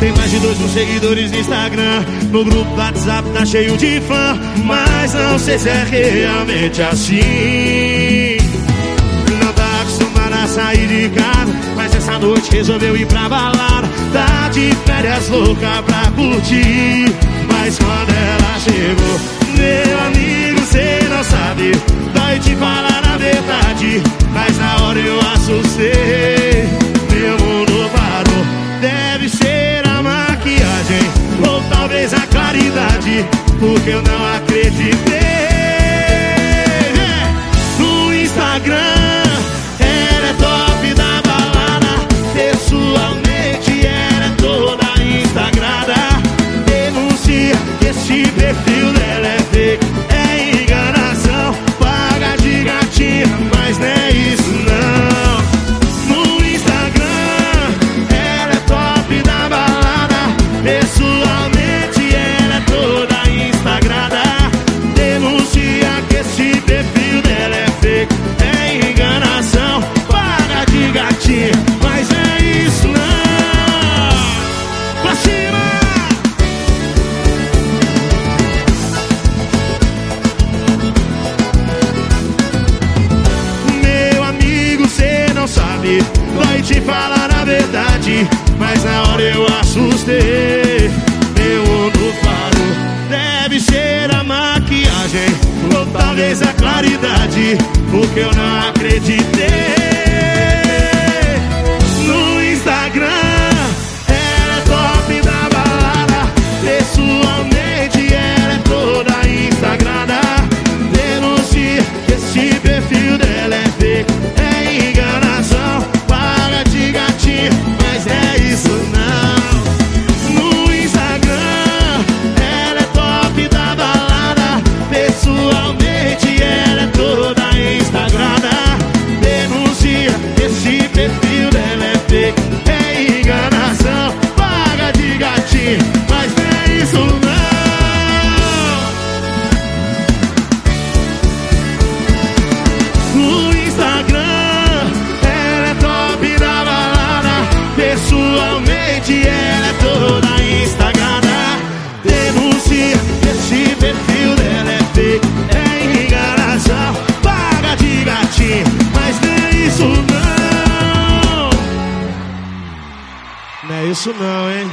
Tem mais de dois mil seguidores no Instagram. No grupo do WhatsApp tá cheio de fã. Mas não sei se é realmente assim. Não tá acostumada a sair de casa. Mas essa noite resolveu ir pra balada. Tá de férias louca pra curtir. Mas na hora eu assustei. Meu mundo parou. Deve ser a maquiagem. Ou talvez a claridade. Porque eu não acreditei. É, No Instagram, ela é top da balada. Pessoalmente, ela é toda instagrada. Denuncia que esse perfil dela é fake. Mas na hora eu assustei. Meu mundo parou. Deve ser a maquiagem. Ou talvez a claridade. Porque eu não acreditei. Pessoalmente, ela é toda instagrada. Denuncia esse perfil dela é fake. É enganação, paga de gatinho, mas não é isso não. Não é isso não, hein?